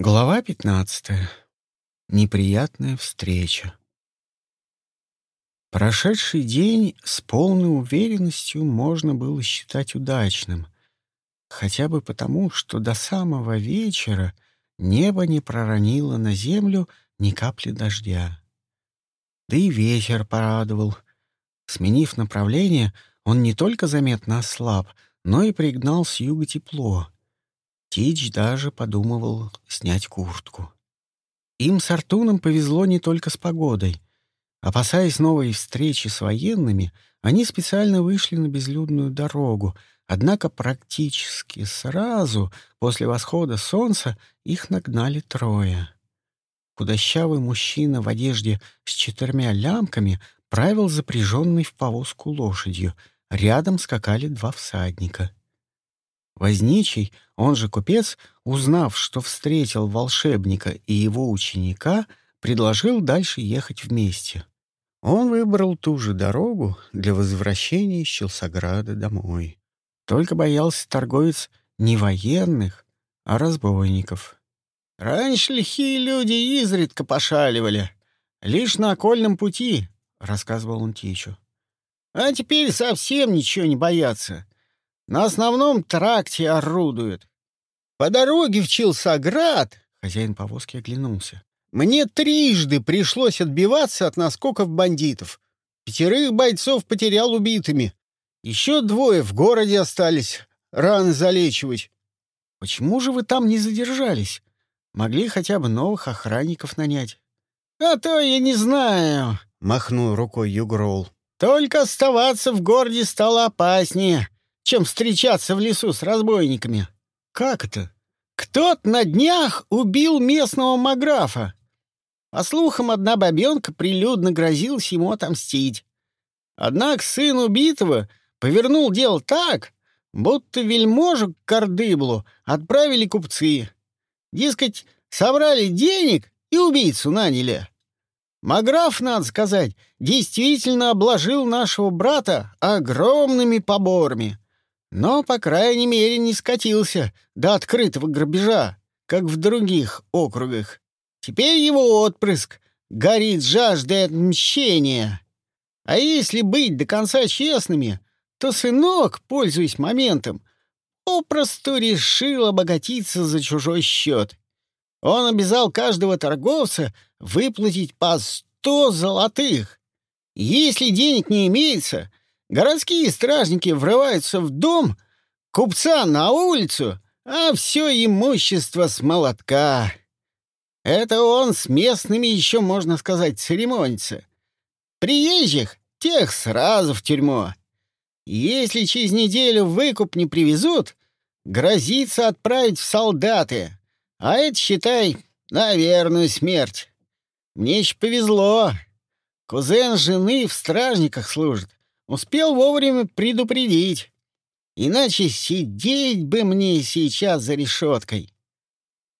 Глава пятнадцатая. Неприятная встреча. Прошедший день с полной уверенностью можно было считать удачным, хотя бы потому, что до самого вечера небо не проронило на землю ни капли дождя. Да и ветер порадовал. Сменив направление, он не только заметно ослаб, но и пригнал с юга тепло — Тич даже подумывал снять куртку. Им с Артуном повезло не только с погодой. Опасаясь новой встречи с военными, они специально вышли на безлюдную дорогу, однако практически сразу после восхода солнца их нагнали трое. Худощавый мужчина в одежде с четырьмя лямками правил запряженной в повозку лошадью. Рядом скакали два всадника — Возничий, он же купец, узнав, что встретил волшебника и его ученика, предложил дальше ехать вместе. Он выбрал ту же дорогу для возвращения из Челсограда домой. Только боялся торговец не военных, а разбойников. «Раньше лихие люди изредка пошаливали, лишь на окольном пути», — рассказывал он Тичу. «А теперь совсем ничего не боятся. На основном тракте орудуют. По дороге в Чилсоград, хозяин повозки оглянулся, мне трижды пришлось отбиваться от наскоков бандитов. Пятерых бойцов потерял убитыми. Еще двое в городе остались, раны залечивать. Почему же вы там не задержались? Могли хотя бы новых охранников нанять. — А то я не знаю, — махнул рукой Югрол. — Только оставаться в городе стало опаснее чем встречаться в лесу с разбойниками. Как это? Кто-то на днях убил местного маграфа. По слухам, одна бабенка прилюдно грозилась ему отомстить. Однако сын убитого повернул дело так, будто вельможу к Кардыблу отправили купцы. Дескать, собрали денег и убийцу наняли. Маграф, надо сказать, действительно обложил нашего брата огромными поборами. Но, по крайней мере, не скатился до открытого грабежа, как в других округах. Теперь его отпрыск горит жаждой отмщения. А если быть до конца честными, то сынок, пользуясь моментом, попросту решил обогатиться за чужой счет. Он обязал каждого торговца выплатить по сто золотых. Если денег не имеется, Городские стражники врываются в дом, купца на улицу, а все имущество с молотка. Это он с местными еще, можно сказать, церемонится. Приезжих тех сразу в тюрьму. Если через неделю выкуп не привезут, грозится отправить в солдаты. А это, считай, на верную смерть. Мне еще повезло. Кузен жены в стражниках служит. Успел вовремя предупредить. Иначе сидеть бы мне сейчас за решеткой.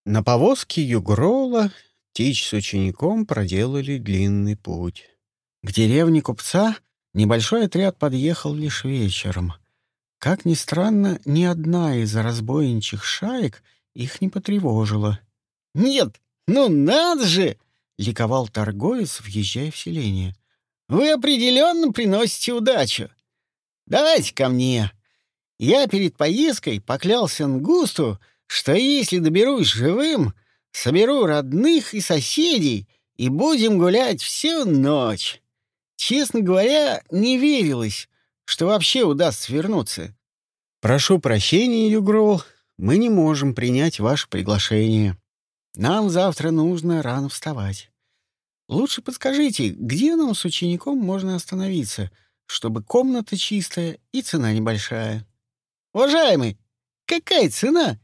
На повозке Югрола Тич с учеником проделали длинный путь. К деревне купца небольшой отряд подъехал лишь вечером. Как ни странно, ни одна из разбойничьих шаек их не потревожила. «Нет, ну надо же!» — ликовал торговец, въезжая в селение. Вы определенно приносите удачу. Давайте ко мне. Я перед поездкой поклялся Нгусту, что если доберусь живым, соберу родных и соседей и будем гулять всю ночь. Честно говоря, не верилось, что вообще удастся вернуться. Прошу прощения, Югрол, мы не можем принять ваше приглашение. Нам завтра нужно рано вставать. Лучше подскажите, где нам с учеником можно остановиться, чтобы комната чистая и цена небольшая? Уважаемый, какая цена?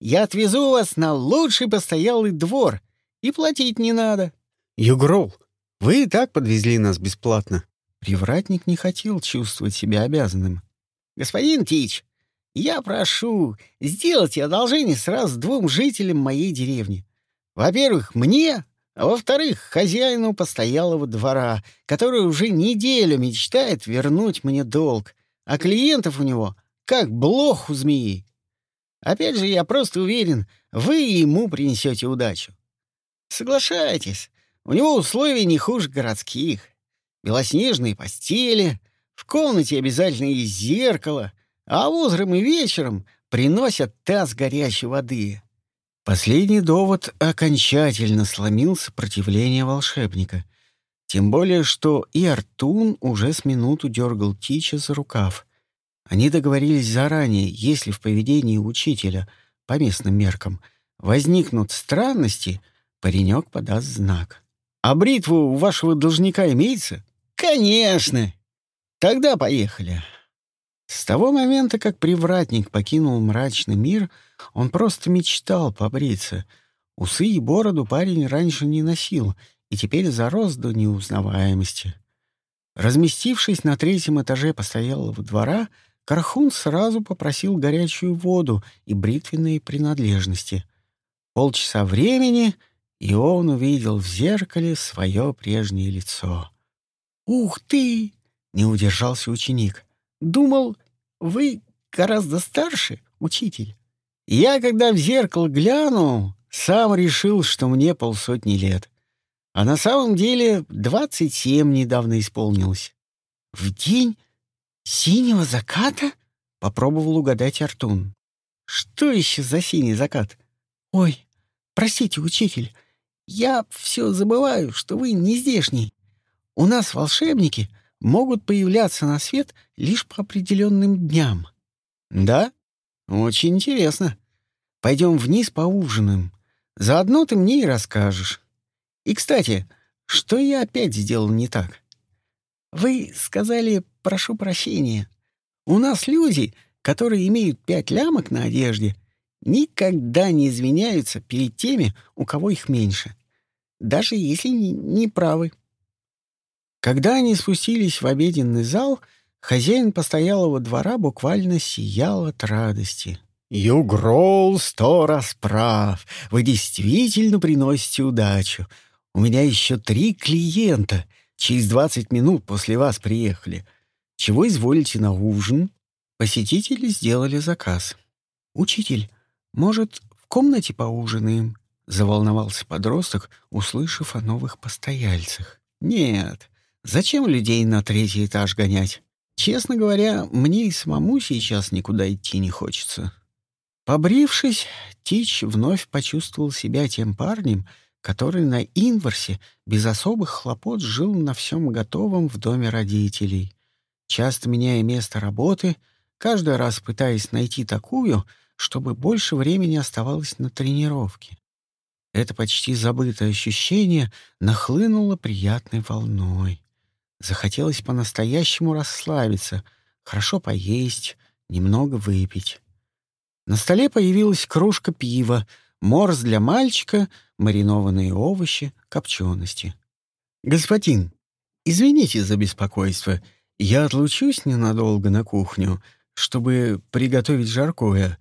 Я отвезу вас на лучший постоялый двор, и платить не надо. Югрол, вы и так подвезли нас бесплатно. Привратник не хотел чувствовать себя обязанным. Господин Тич, я прошу, сделайте одолжение сразу двум жителям моей деревни. Во-первых, мне, а во-вторых, хозяину постоялого двора, который уже неделю мечтает вернуть мне долг, а клиентов у него как блох у змеи. Опять же, я просто уверен, вы ему принесете удачу. Соглашайтесь, у него условия не хуже городских. Белоснежные постели, в комнате обязательно есть зеркало, а утром и вечером приносят таз горячей воды. Последний довод окончательно сломил сопротивление волшебника. Тем более, что и Артун уже с минуту дергал Тича за рукав. Они договорились заранее, если в поведении учителя, по местным меркам, возникнут странности, паренек подаст знак. «А бритва у вашего должника имеется?» «Конечно!» «Тогда поехали!» С того момента, как привратник покинул мрачный мир, он просто мечтал побриться. Усы и бороду парень раньше не носил и теперь зарос до неузнаваемости. Разместившись на третьем этаже постоялого двора, Кархун сразу попросил горячую воду и бритвенные принадлежности. Полчаса времени, и он увидел в зеркале свое прежнее лицо. «Ух ты!» — не удержался ученик. Думал, вы гораздо старше, учитель. Я, когда в зеркало глянул, сам решил, что мне полсотни лет. А на самом деле двадцать семь недавно исполнилось. В день синего заката? Попробовал угадать Артун. Что еще за синий закат? Ой, простите, учитель, я все забываю, что вы не здешний. У нас волшебники — могут появляться на свет лишь по определенным дням. Да? Очень интересно. Пойдем вниз поужинаем. Заодно ты мне и расскажешь. И, кстати, что я опять сделал не так? Вы сказали «прошу прощения». У нас люди, которые имеют пять лямок на одежде, никогда не извиняются перед теми, у кого их меньше, даже если не, правы. Когда они спустились в обеденный зал, хозяин постоялого двора буквально сиял от радости. «Югрол сто раз прав. Вы действительно приносите удачу. У меня еще три клиента. Через двадцать минут после вас приехали. Чего изволите на ужин?» Посетители сделали заказ. «Учитель, может, в комнате поужинаем?» — заволновался подросток, услышав о новых постояльцах. «Нет, Зачем людей на третий этаж гонять? Честно говоря, мне и самому сейчас никуда идти не хочется. Побрившись, Тич вновь почувствовал себя тем парнем, который на Инверсе без особых хлопот жил на всем готовом в доме родителей. Часто меняя место работы, каждый раз пытаясь найти такую, чтобы больше времени оставалось на тренировке. Это почти забытое ощущение нахлынуло приятной волной. Захотелось по-настоящему расслабиться, хорошо поесть, немного выпить. На столе появилась кружка пива, морс для мальчика, маринованные овощи, копчености. «Господин, извините за беспокойство. Я отлучусь ненадолго на кухню, чтобы приготовить жаркое.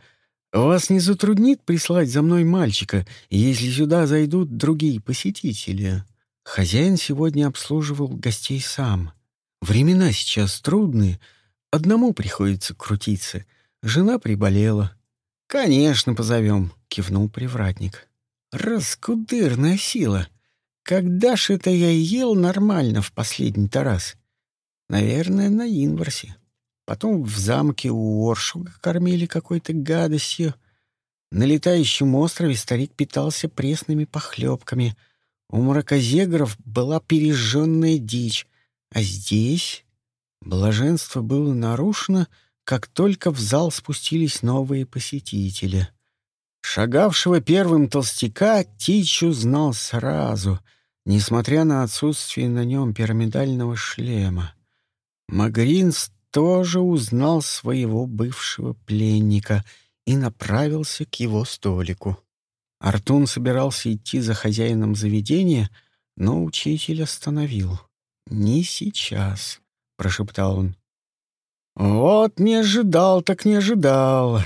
Вас не затруднит прислать за мной мальчика, если сюда зайдут другие посетители?» Хозяин сегодня обслуживал гостей сам. Времена сейчас трудные, одному приходится крутиться. Жена приболела. «Конечно, позовем», — кивнул привратник. «Раскудырная сила. Когда ж это я ел нормально в последний-то раз? Наверное, на Инварсе. Потом в замке у Оршуга кормили какой-то гадостью. На летающем острове старик питался пресными похлебками — у мракозегров была пережженная дичь, а здесь блаженство было нарушено, как только в зал спустились новые посетители. Шагавшего первым толстяка Тичу знал сразу, несмотря на отсутствие на нем пирамидального шлема. Магринс тоже узнал своего бывшего пленника и направился к его столику. Артун собирался идти за хозяином заведения, но учитель остановил. «Не сейчас», — прошептал он. «Вот не ожидал, так не ожидал.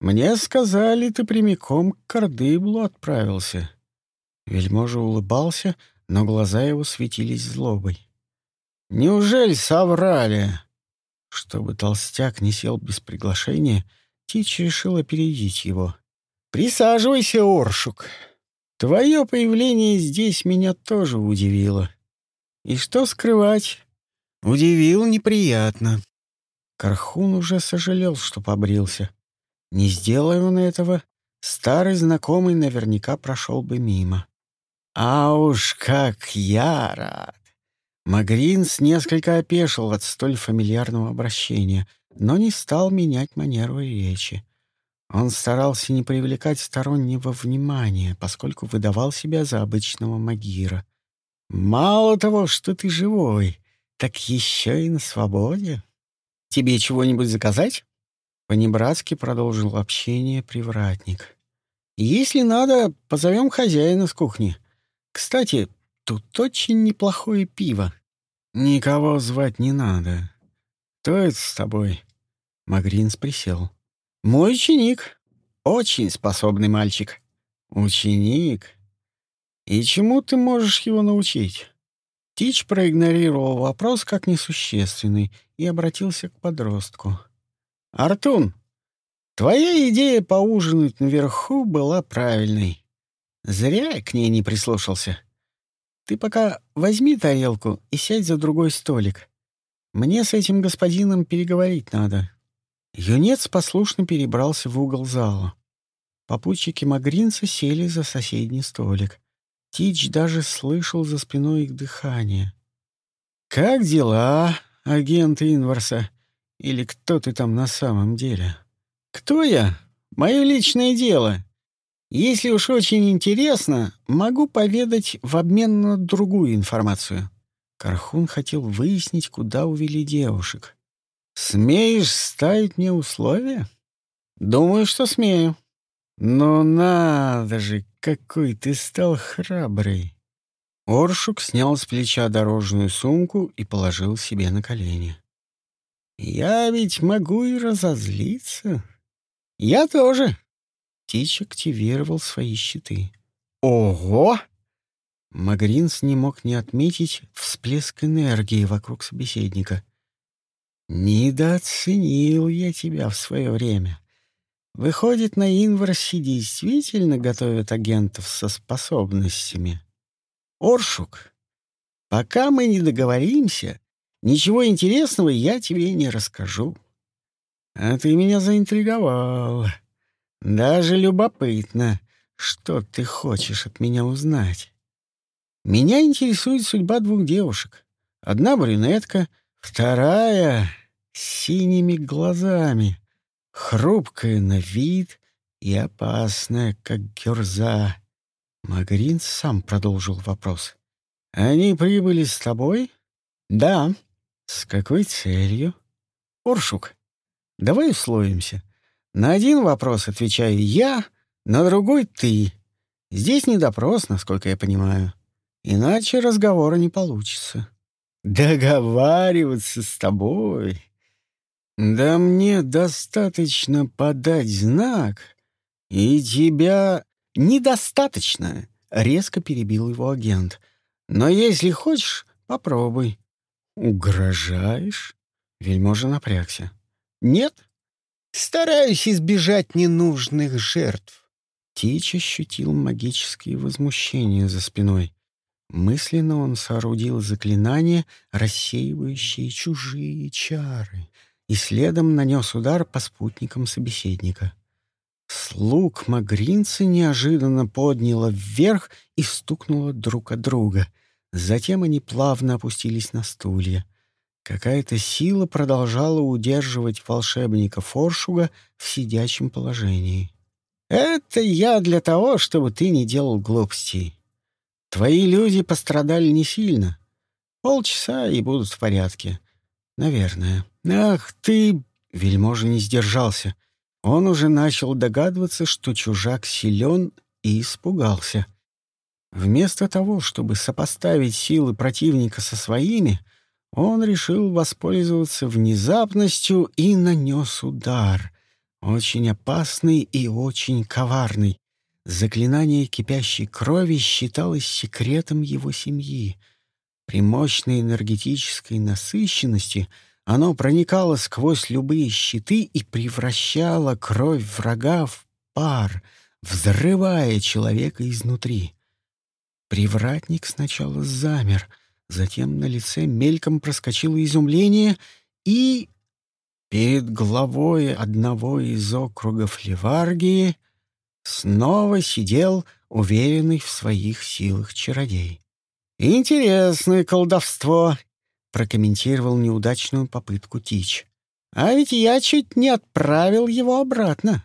Мне сказали, ты прямиком к Кардыблу отправился». Вельможа улыбался, но глаза его светились злобой. «Неужели соврали?» Чтобы толстяк не сел без приглашения, Тич решил опередить его. Присаживайся, Оршук. Твое появление здесь меня тоже удивило. И что скрывать? Удивил неприятно. Кархун уже сожалел, что побрился. Не сделая он этого, старый знакомый наверняка прошел бы мимо. А уж как я рад! Магринс несколько опешил от столь фамильярного обращения, но не стал менять манеру речи. Он старался не привлекать стороннего внимания, поскольку выдавал себя за обычного магира. «Мало того, что ты живой, так еще и на свободе. Тебе чего-нибудь заказать?» Понебратски продолжил общение привратник. «Если надо, позовем хозяина с кухни. Кстати, тут очень неплохое пиво». «Никого звать не надо. Кто это с тобой?» Магринс присел. «Мой ученик. Очень способный мальчик». «Ученик? И чему ты можешь его научить?» Тич проигнорировал вопрос как несущественный и обратился к подростку. «Артун, твоя идея поужинать наверху была правильной. Зря я к ней не прислушался. Ты пока возьми тарелку и сядь за другой столик. Мне с этим господином переговорить надо». Юнец послушно перебрался в угол зала. Попутчики Магринца сели за соседний столик. Тич даже слышал за спиной их дыхание. «Как дела, агент Инварса? Или кто ты там на самом деле?» «Кто я? Мое личное дело. Если уж очень интересно, могу поведать в обмен на другую информацию». Кархун хотел выяснить, куда увели девушек. «Смеешь ставить мне условия?» «Думаю, что смею». «Ну надо же, какой ты стал храбрый!» Оршук снял с плеча дорожную сумку и положил себе на колени. «Я ведь могу и разозлиться. Я тоже!» Тич активировал свои щиты. «Ого!» Магринс не мог не отметить всплеск энергии вокруг собеседника. «Недооценил я тебя в свое время. Выходит, на Инварсе действительно готовят агентов со способностями. Оршук, пока мы не договоримся, ничего интересного я тебе не расскажу. А ты меня заинтриговал. Даже любопытно, что ты хочешь от меня узнать. Меня интересует судьба двух девушек. Одна брюнетка, вторая — с синими глазами, хрупкая на вид и опасная, как герза. Магрин сам продолжил вопрос. «Они прибыли с тобой?» «Да». «С какой целью?» «Оршук, давай условимся. На один вопрос отвечаю я, на другой — ты. Здесь не допрос, насколько я понимаю. Иначе разговора не получится». «Договариваться с тобой да мне достаточно подать знак, и тебя недостаточно, резко перебил его агент. Но если хочешь, попробуй. Угрожаешь? Вельможа напрягся. Нет. Стараюсь избежать ненужных жертв. Тич ощутил магические возмущения за спиной. Мысленно он соорудил заклинание, рассеивающее чужие чары — и следом нанес удар по спутникам собеседника. Слуг Магринца неожиданно подняло вверх и стукнуло друг от друга. Затем они плавно опустились на стулья. Какая-то сила продолжала удерживать волшебника Форшуга в сидячем положении. «Это я для того, чтобы ты не делал глупостей. Твои люди пострадали не сильно. Полчаса и будут в порядке. Наверное. Ах ты!» Вельможа не сдержался. Он уже начал догадываться, что чужак силен, и испугался. Вместо того, чтобы сопоставить силы противника со своими, он решил воспользоваться внезапностью и нанес удар. Очень опасный и очень коварный. Заклинание кипящей крови считалось секретом его семьи — при мощной энергетической насыщенности оно проникало сквозь любые щиты и превращало кровь врага в пар, взрывая человека изнутри. Привратник сначала замер, затем на лице мельком проскочило изумление, и перед главой одного из округов Ливаргии снова сидел уверенный в своих силах чародей. «Интересное колдовство», — прокомментировал неудачную попытку Тич. «А ведь я чуть не отправил его обратно.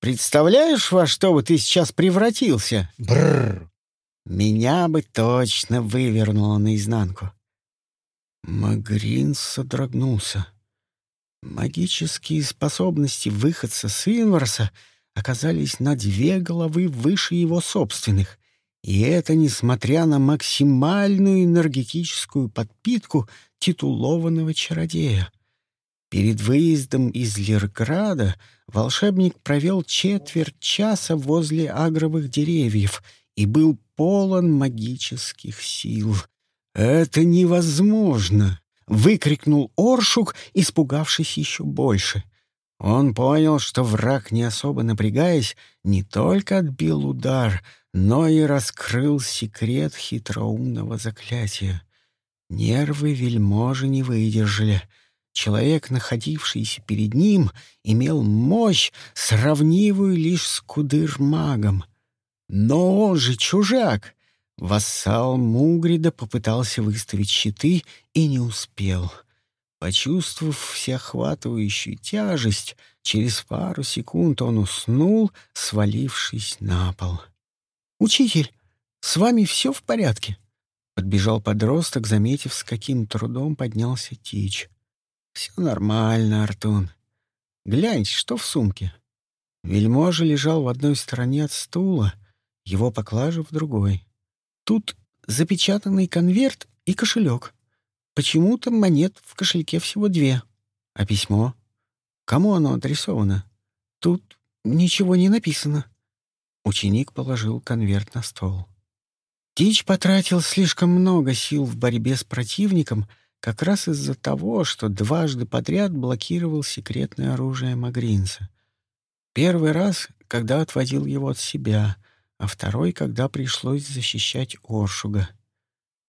Представляешь, во что бы ты сейчас превратился?» Бррр. Меня бы точно вывернуло наизнанку. Магрин содрогнулся. Магические способности выходца с Инварса оказались на две головы выше его собственных, и это несмотря на максимальную энергетическую подпитку титулованного чародея. Перед выездом из Лирграда волшебник провел четверть часа возле агровых деревьев и был полон магических сил. «Это невозможно!» — выкрикнул Оршук, испугавшись еще больше. Он понял, что враг, не особо напрягаясь, не только отбил удар, но и раскрыл секрет хитроумного заклятия. Нервы вельможи не выдержали. Человек, находившийся перед ним, имел мощь, сравнивую лишь с кудыр-магом. Но он же чужак! Вассал Мугрида попытался выставить щиты и не успел. Почувствовав всеохватывающую тяжесть, через пару секунд он уснул, свалившись на пол. «Учитель, с вами все в порядке?» Подбежал подросток, заметив, с каким трудом поднялся Тич. «Все нормально, Артун. Глянь, что в сумке». Вельможа лежал в одной стороне от стула, его поклажа в другой. Тут запечатанный конверт и кошелек. Почему-то монет в кошельке всего две. А письмо? Кому оно адресовано? Тут ничего не написано. Ученик положил конверт на стол. Тич потратил слишком много сил в борьбе с противником как раз из-за того, что дважды подряд блокировал секретное оружие Магринца. Первый раз, когда отводил его от себя — а второй, когда пришлось защищать Оршуга.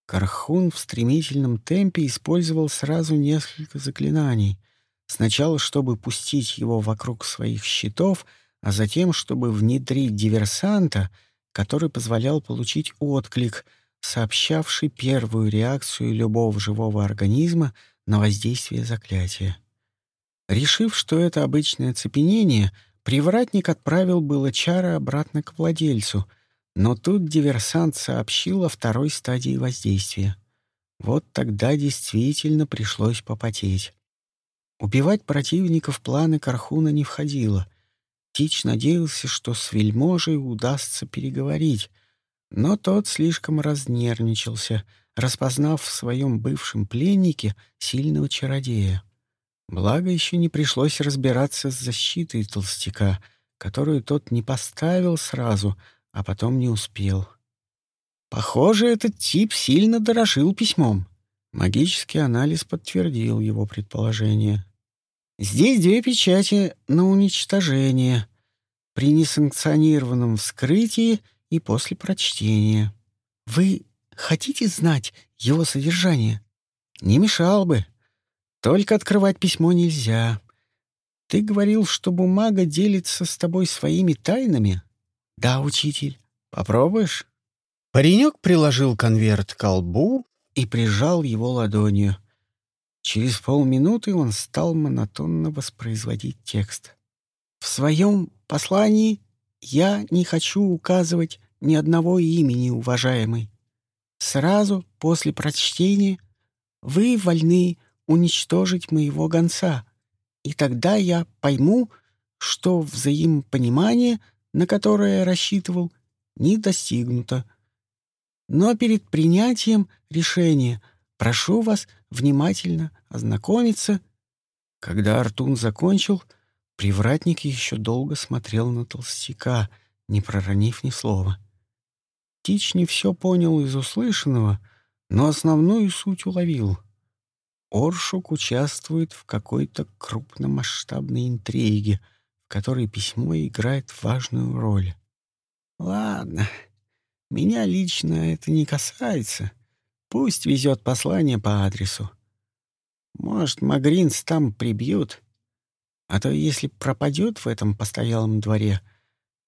Кархун в стремительном темпе использовал сразу несколько заклинаний. Сначала, чтобы пустить его вокруг своих щитов, а затем, чтобы внедрить диверсанта, который позволял получить отклик, сообщавший первую реакцию любого живого организма на воздействие заклятия. Решив, что это обычное цепенение — Привратник отправил было чара обратно к владельцу, но тут диверсант сообщил о второй стадии воздействия. Вот тогда действительно пришлось попотеть. Убивать противника в планы Кархуна не входило. Тич надеялся, что с вельможей удастся переговорить, но тот слишком разнервничался, распознав в своем бывшем пленнике сильного чародея. Благо, еще не пришлось разбираться с защитой толстяка, которую тот не поставил сразу, а потом не успел. Похоже, этот тип сильно дорожил письмом. Магический анализ подтвердил его предположение. Здесь две печати на уничтожение при несанкционированном вскрытии и после прочтения. Вы хотите знать его содержание? Не мешал бы. Только открывать письмо нельзя. Ты говорил, что бумага делится с тобой своими тайнами? Да, учитель. Попробуешь? Паренек приложил конверт к колбу и прижал его ладонью. Через полминуты он стал монотонно воспроизводить текст. «В своем послании я не хочу указывать ни одного имени, уважаемый. Сразу после прочтения вы вольны уничтожить моего гонца, и тогда я пойму, что взаимопонимание, на которое рассчитывал, не достигнуто. Но перед принятием решения прошу вас внимательно ознакомиться. Когда Артун закончил, привратник еще долго смотрел на толстяка, не проронив ни слова. Тич не все понял из услышанного, но основную суть уловил — Оршук участвует в какой-то крупномасштабной интриге, которой письмо играет важную роль. Ладно, меня лично это не касается. Пусть везет послание по адресу. Может, Магринс там прибьют. А то если пропадет в этом постоялом дворе,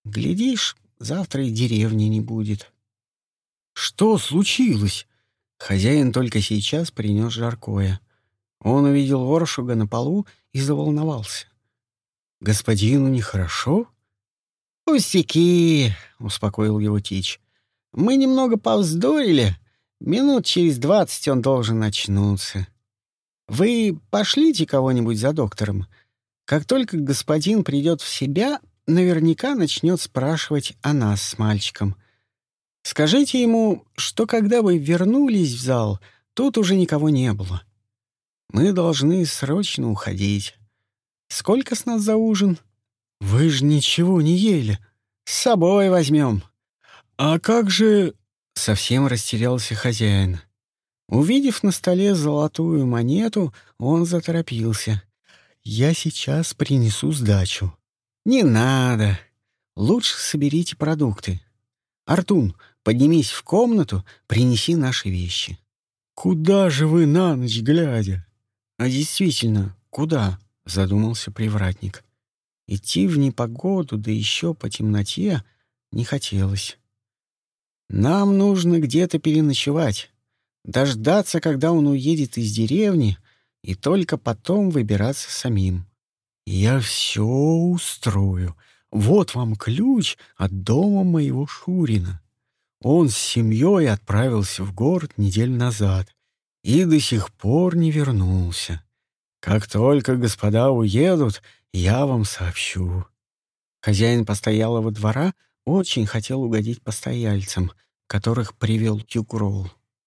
глядишь, завтра и деревни не будет. Что случилось? Хозяин только сейчас принес жаркое. Он увидел Воршуга на полу и заволновался. «Господину нехорошо?» «Пустяки!» — успокоил его Тич. «Мы немного повздорили. Минут через двадцать он должен очнуться. Вы пошлите кого-нибудь за доктором. Как только господин придет в себя, наверняка начнет спрашивать о нас с мальчиком. Скажите ему, что когда вы вернулись в зал, тут уже никого не было. Мы должны срочно уходить. Сколько с нас за ужин? Вы же ничего не ели. С собой возьмем. А как же... Совсем растерялся хозяин. Увидев на столе золотую монету, он заторопился. «Я сейчас принесу сдачу». «Не надо. Лучше соберите продукты. Артун, поднимись в комнату, принеси наши вещи». «Куда же вы на ночь глядя?» «А действительно, куда?» — задумался привратник. Идти в непогоду, да еще по темноте, не хотелось. «Нам нужно где-то переночевать, дождаться, когда он уедет из деревни, и только потом выбираться самим». «Я все устрою. Вот вам ключ от дома моего Шурина. Он с семьей отправился в город неделю назад и до сих пор не вернулся. Как только господа уедут, я вам сообщу. Хозяин постоялого двора очень хотел угодить постояльцам, которых привел Тюкрол.